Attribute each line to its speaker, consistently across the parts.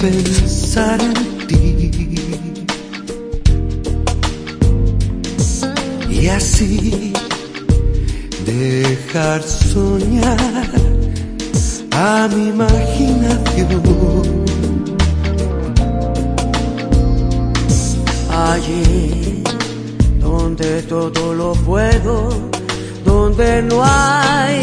Speaker 1: pensar en ti. Y así dejar soñar a mi imaginación.
Speaker 2: Allí donde todo lo puedo, donde no hay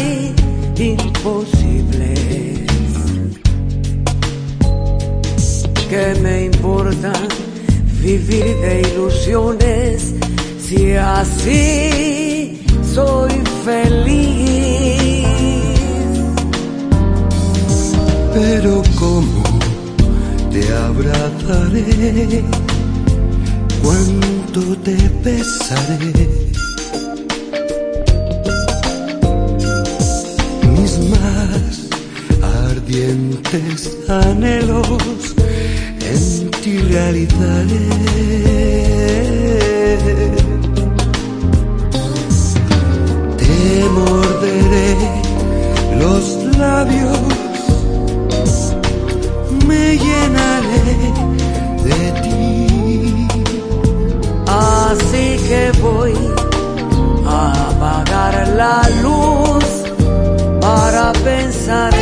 Speaker 2: vivir de ilusiones si así soy feliz?
Speaker 1: Pero cómo te abrazaré, cuánto te besaré. Ardientes anhelos en ti realizaré. Te morderé los labios me llenaré de ti.
Speaker 2: Así que voy a apagar la luz para pensar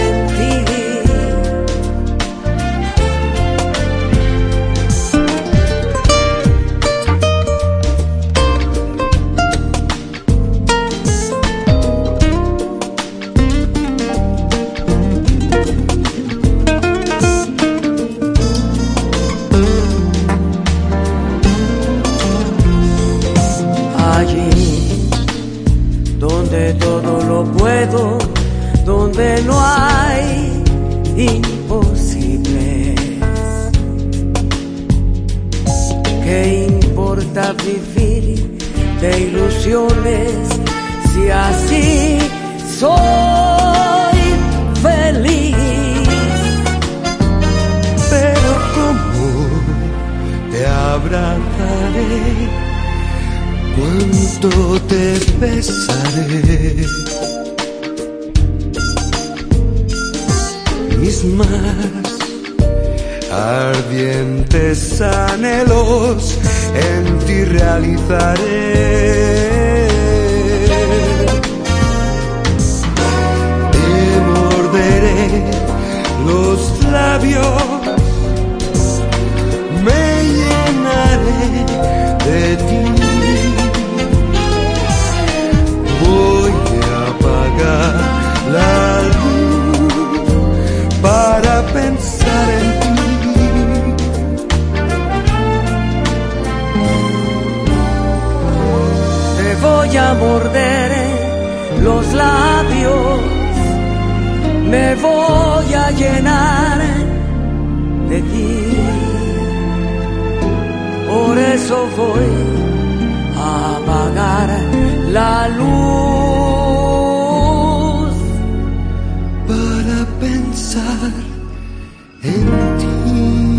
Speaker 2: donde no hay imposibles. ¿Qué importa vivir de ilusiones si así soy feliz?
Speaker 1: Pero cómo te abrazaré, cuánto te besaré. Mis más ardientes anhelos en ti realizaré.
Speaker 2: Voy a morder los labios, me voy a llenar de ti. Por eso voy a apagar la luz.
Speaker 1: para pensar en ti.